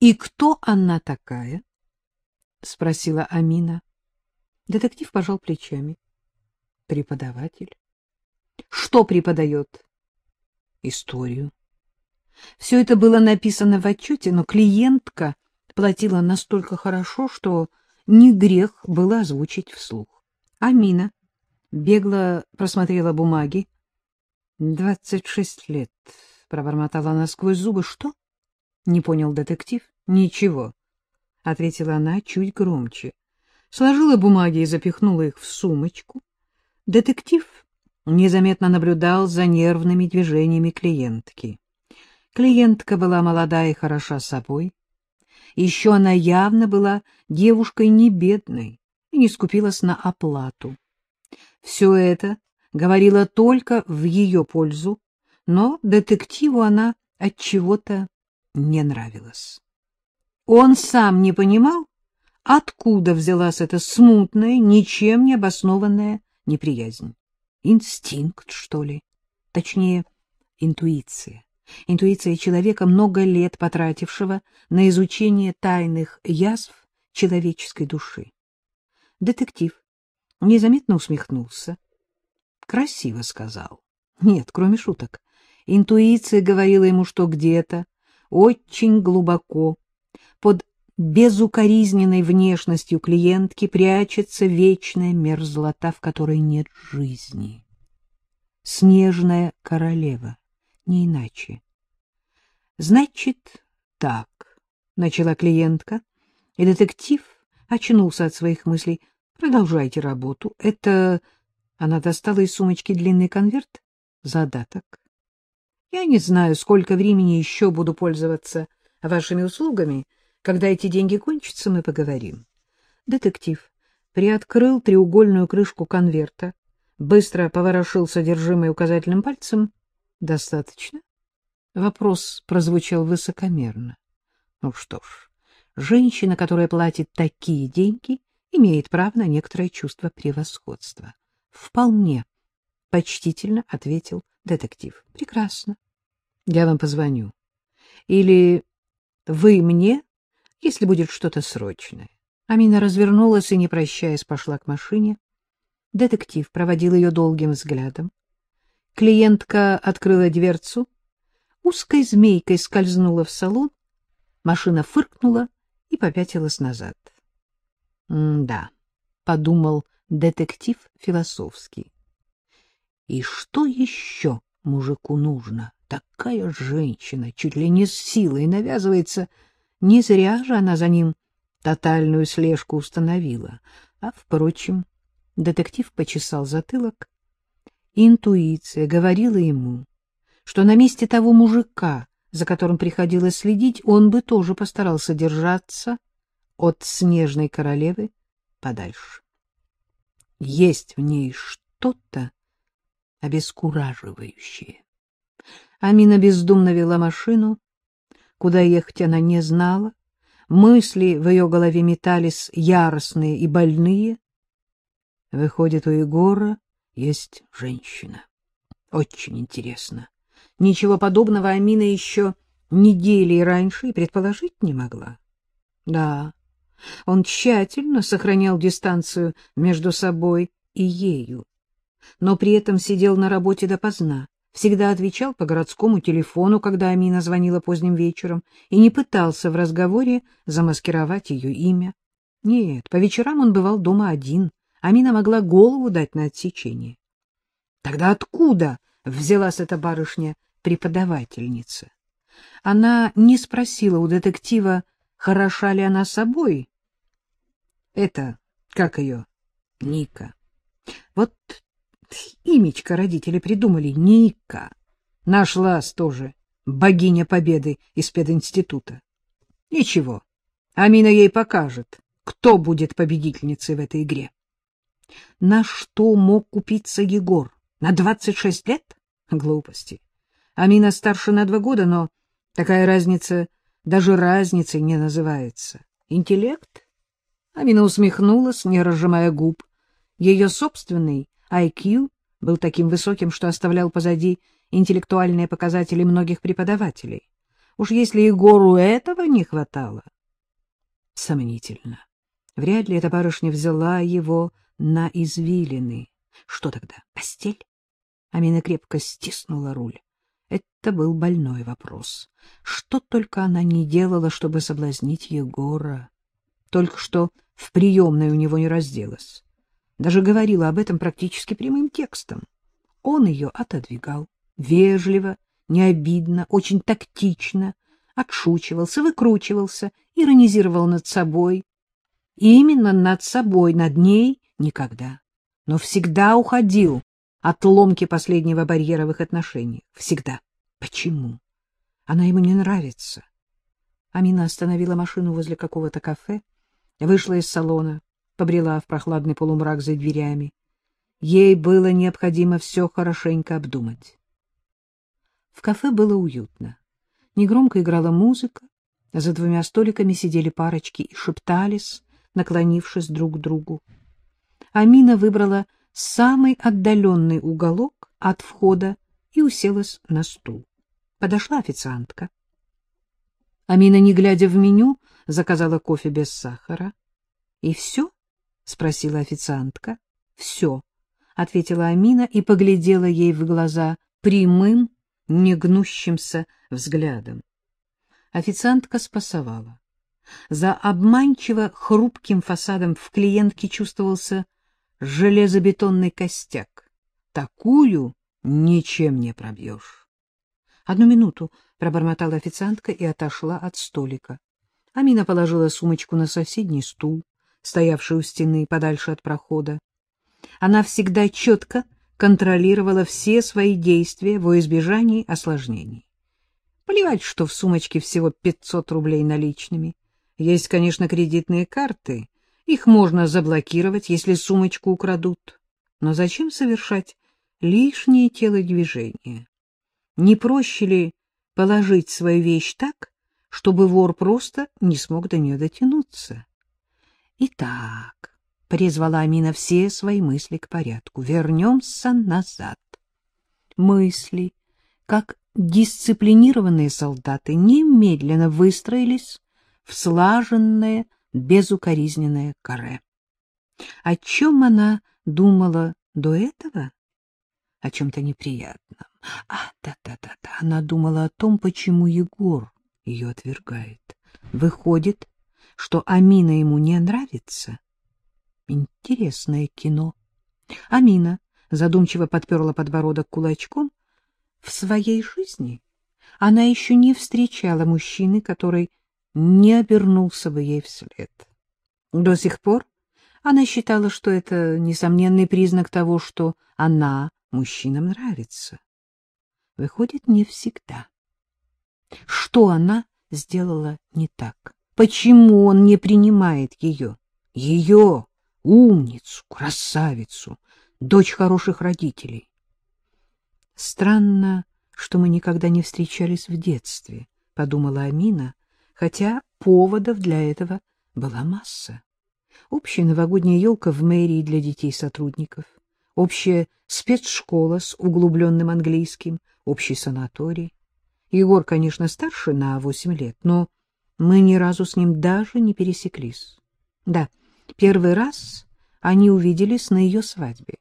И кто она такая? — спросила Амина. Детектив пожал плечами. — Преподаватель. — Что преподает? — Историю. Все это было написано в отчете, но клиентка платила настолько хорошо, что не грех было озвучить вслух. Амина бегло просмотрела бумаги. — Двадцать шесть лет, — пробормотала она сквозь зубы. — Что? — не понял детектив. — Ничего, — ответила она чуть громче. Сложила бумаги и запихнула их в сумочку. Детектив незаметно наблюдал за нервными движениями клиентки. Клиентка была молода и хороша собой. Еще она явно была девушкой не бедной и не скупилась на оплату. Все это говорило только в ее пользу, но детективу она от чего-то не нравилась. Он сам не понимал, откуда взялась эта смутная, ничем не обоснованная неприязнь. Инстинкт, что ли? Точнее, интуиция. Интуиция человека, много лет потратившего на изучение тайных язв человеческой души. Детектив незаметно усмехнулся. Красиво сказал. Нет, кроме шуток. Интуиция говорила ему, что где-то, очень глубоко, под безукоризненной внешностью клиентки прячется вечная мерзлота, в которой нет жизни. Снежная королева не иначе. Значит, так, начала клиентка, и детектив очнулся от своих мыслей. Продолжайте работу. Это она достала из сумочки длинный конверт. Задаток. Я не знаю, сколько времени еще буду пользоваться вашими услугами. Когда эти деньги кончатся, мы поговорим. Детектив приоткрыл треугольную крышку конверта, быстро поворошил содержимое указательным пальцем Достаточно? Вопрос прозвучал высокомерно. Ну что ж, женщина, которая платит такие деньги, имеет право на некоторое чувство превосходства. Вполне, почтительно ответил детектив. Прекрасно. Я вам позвоню. Или вы мне, если будет что-то срочное. Амина развернулась и, не прощаясь, пошла к машине. Детектив проводил ее долгим взглядом. Клиентка открыла дверцу, узкой змейкой скользнула в салон, машина фыркнула и попятилась назад. — Да, — подумал детектив философский. — И что еще мужику нужно? Такая женщина чуть ли не с силой навязывается. Не зря же она за ним тотальную слежку установила. А, впрочем, детектив почесал затылок Интуиция говорила ему, что на месте того мужика, за которым приходилось следить, он бы тоже постарался держаться от снежной королевы подальше. Есть в ней что-то обескураживающее. Амина бездумно вела машину. Куда ехать она не знала. Мысли в ее голове метались яростные и больные. Выходит, у Егора есть женщина. Очень интересно. Ничего подобного Амина еще недели раньше и предположить не могла. Да, он тщательно сохранял дистанцию между собой и ею, но при этом сидел на работе допоздна, всегда отвечал по городскому телефону, когда Амина звонила поздним вечером, и не пытался в разговоре замаскировать ее имя. Нет, по вечерам он бывал дома один, Амина могла голову дать на отсечение. Тогда откуда взялась эта барышня-преподавательница? Она не спросила у детектива, хороша ли она собой. Это, как ее, Ника. Вот имечко родители придумали, Ника. Нашлась тоже богиня победы из пединститута. Ничего, Амина ей покажет, кто будет победительницей в этой игре. На что мог купиться Егор? На двадцать шесть лет? Глупости. Амина старше на два года, но такая разница даже разницей не называется. Интеллект? Амина усмехнулась, не разжимая губ. Ее собственный IQ был таким высоким, что оставлял позади интеллектуальные показатели многих преподавателей. Уж если Егору этого не хватало. Сомнительно. Вряд ли эта барышня взяла его на извилины. Что тогда, постель? Амина крепко стиснула руль. Это был больной вопрос. Что только она не делала, чтобы соблазнить Егора. Только что в приемной у него не разделась. Даже говорила об этом практически прямым текстом. Он ее отодвигал. Вежливо, не обидно, очень тактично, отшучивался, выкручивался, иронизировал над собой. И именно над собой, над ней никогда. Но всегда уходил от ломки последнего барьера в их отношениях. Всегда. Почему? Она ему не нравится. Амина остановила машину возле какого-то кафе, вышла из салона, побрела в прохладный полумрак за дверями. Ей было необходимо все хорошенько обдумать. В кафе было уютно. Негромко играла музыка, за двумя столиками сидели парочки и шептались, наклонившись друг к другу. Амина выбрала самый отдаленный уголок от входа и уселась на стул. Подошла официантка. Амина, не глядя в меню, заказала кофе без сахара. — И все? — спросила официантка. — Все, — ответила Амина и поглядела ей в глаза прямым, негнущимся взглядом. Официантка спасовала. За обманчиво хрупким фасадом в клиентке чувствовался железобетонный костяк. Такую ничем не пробьешь. — Одну минуту, — пробормотала официантка и отошла от столика. Амина положила сумочку на соседний стул, стоявший у стены, подальше от прохода. Она всегда четко контролировала все свои действия во избежании осложнений. Плевать, что в сумочке всего 500 рублей наличными. Есть, конечно, кредитные карты. Их можно заблокировать, если сумочку украдут. Но зачем совершать лишние телодвижения? Не проще ли положить свою вещь так, чтобы вор просто не смог до нее дотянуться? Итак, призвала Амина все свои мысли к порядку. Вернемся назад. Мысли, как дисциплинированные солдаты, немедленно выстроились в слаженное, безукоризненное каре. О чем она думала до этого? О чем-то неприятном. А, да-да-да-да, она думала о том, почему Егор ее отвергает. Выходит, что Амина ему не нравится? Интересное кино. Амина задумчиво подперла подбородок кулачком. В своей жизни она еще не встречала мужчины, который не обернулся бы ей вслед. До сих пор она считала, что это несомненный признак того, что она мужчинам нравится. Выходит, не всегда. Что она сделала не так? Почему он не принимает ее? Ее, умницу, красавицу, дочь хороших родителей. Странно, что мы никогда не встречались в детстве, — подумала Амина, хотя поводов для этого была масса. Общая новогодняя елка в мэрии для детей-сотрудников, общая спецшкола с углубленным английским, общий санаторий. Егор, конечно, старше на восемь лет, но мы ни разу с ним даже не пересеклись. Да, первый раз они увиделись на ее свадьбе.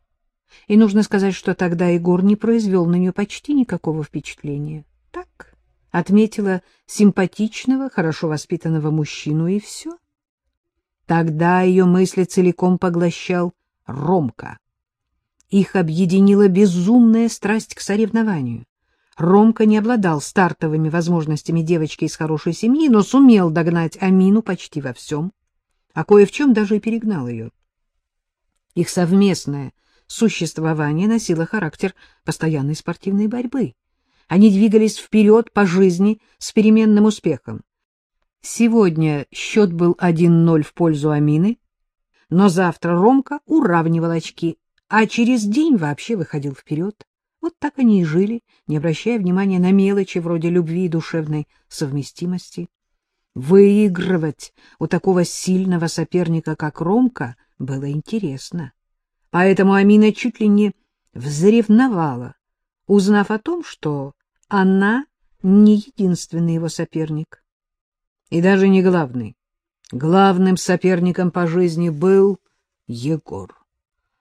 И нужно сказать, что тогда Егор не произвел на нее почти никакого впечатления. Так, отметила симпатичного, хорошо воспитанного мужчину, и все. Тогда ее мысли целиком поглощал Ромка. Их объединила безумная страсть к соревнованию. Ромка не обладал стартовыми возможностями девочки из хорошей семьи, но сумел догнать Амину почти во всем, а кое в чем даже и перегнал ее. Их совместное существование носило характер постоянной спортивной борьбы. Они двигались вперед по жизни с переменным успехом. Сегодня счет был 1-0 в пользу Амины, но завтра Ромка уравнивал очки, а через день вообще выходил вперед. Вот так они и жили, не обращая внимания на мелочи вроде любви и душевной совместимости. Выигрывать у такого сильного соперника, как Ромка, было интересно. Поэтому Амина чуть ли не взревновала, узнав о том, что она не единственный его соперник. И даже не главный. Главным соперником по жизни был Егор.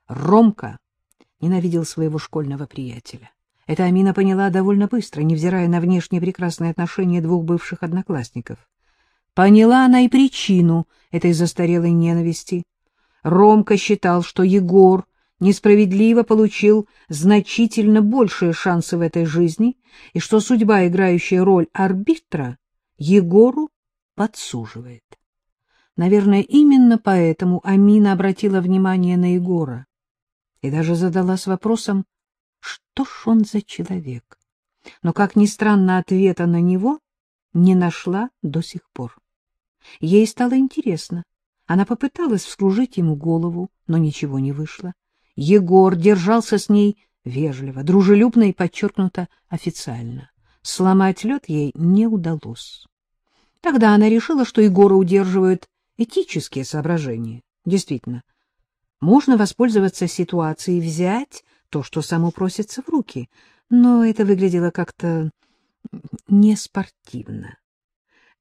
Ромка ненавидел своего школьного приятеля. Это Амина поняла довольно быстро, невзирая на внешне прекрасные отношения двух бывших одноклассников. Поняла она и причину этой застарелой ненависти. Ромка считал, что Егор несправедливо получил значительно большие шансы в этой жизни, и что судьба, играющая роль арбитра, Егору подсуживает. Наверное, именно поэтому Амина обратила внимание на Егора и даже задалась вопросом, что ж он за человек. Но, как ни странно, ответа на него не нашла до сих пор. Ей стало интересно. Она попыталась вскружить ему голову, но ничего не вышло. Егор держался с ней вежливо, дружелюбно и подчеркнуто официально. Сломать лед ей не удалось. Тогда она решила, что Егора удерживают этические соображения. Действительно, можно воспользоваться ситуацией, взять то, что само просится в руки, но это выглядело как-то неспортивно.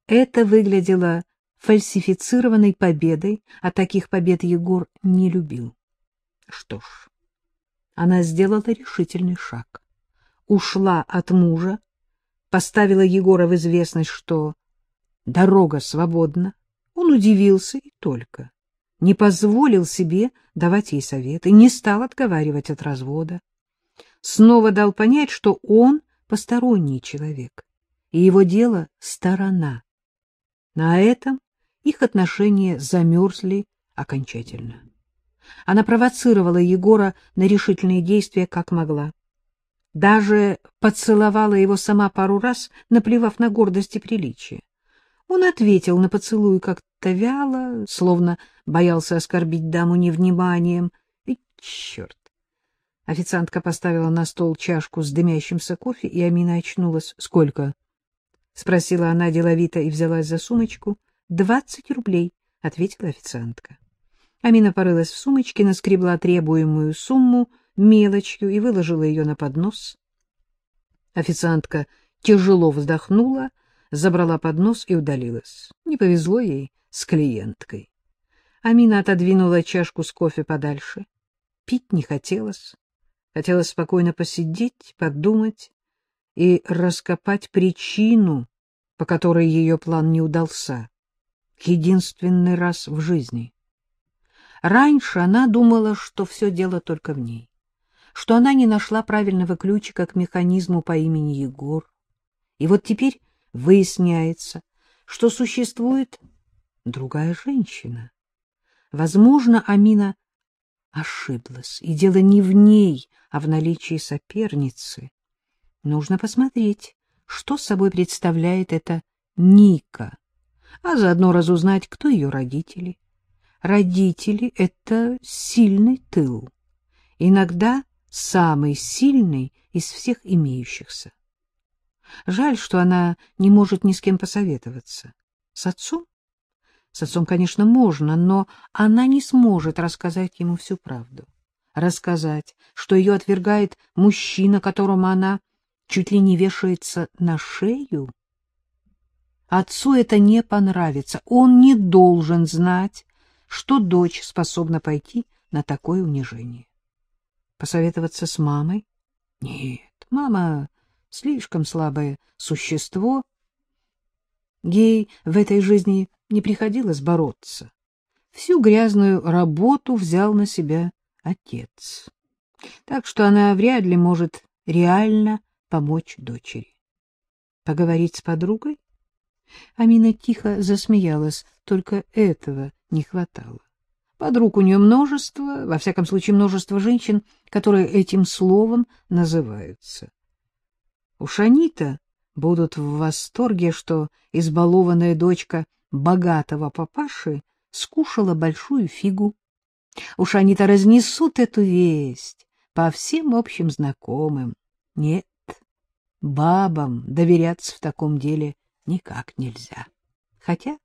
Это выглядело фальсифицированной победой, а таких побед Егор не любил. Что ж, она сделала решительный шаг. Ушла от мужа, поставила Егора в известность, что дорога свободна. Он удивился и только. Не позволил себе давать ей советы, не стал отговаривать от развода. Снова дал понять, что он посторонний человек, и его дело — сторона. На этом их отношения замерзли окончательно. Она провоцировала Егора на решительные действия как могла. Даже поцеловала его сама пару раз, наплевав на гордость и приличие. Он ответил на поцелуй как-то вяло, словно боялся оскорбить даму невниманием. И черт! Официантка поставила на стол чашку с дымящимся кофе, и Амина очнулась. — Сколько? — спросила она деловито и взялась за сумочку. — Двадцать рублей, — ответила официантка. Амина порылась в сумочке, наскребла требуемую сумму мелочью и выложила ее на поднос. Официантка тяжело вздохнула, забрала поднос и удалилась. Не повезло ей с клиенткой. Амина отодвинула чашку с кофе подальше. Пить не хотелось. Хотелось спокойно посидеть, подумать и раскопать причину, по которой ее план не удался. Единственный раз в жизни. Раньше она думала, что все дело только в ней, что она не нашла правильного ключика к механизму по имени Егор. И вот теперь выясняется, что существует другая женщина. Возможно, Амина ошиблась, и дело не в ней, а в наличии соперницы. Нужно посмотреть, что собой представляет эта Ника, а заодно разузнать, кто ее родители. Родители — это сильный тыл, иногда самый сильный из всех имеющихся. Жаль, что она не может ни с кем посоветоваться. С отцом? С отцом, конечно, можно, но она не сможет рассказать ему всю правду. Рассказать, что ее отвергает мужчина, которому она чуть ли не вешается на шею. Отцу это не понравится. Он не должен знать, что дочь способна пойти на такое унижение. Посоветоваться с мамой? Нет, мама слишком слабое существо. Ей в этой жизни не приходилось бороться. Всю грязную работу взял на себя отец. Так что она вряд ли может реально помочь дочери. Поговорить с подругой? Амина тихо засмеялась, только этого не хватало. Подруг у нее множество, во всяком случае множество женщин, которые этим словом называются. Уж они-то будут в восторге, что избалованная дочка богатого папаши скушала большую фигу. Уж они-то разнесут эту весть по всем общим знакомым. Нет, бабам доверяться в таком деле никак нельзя. Хотя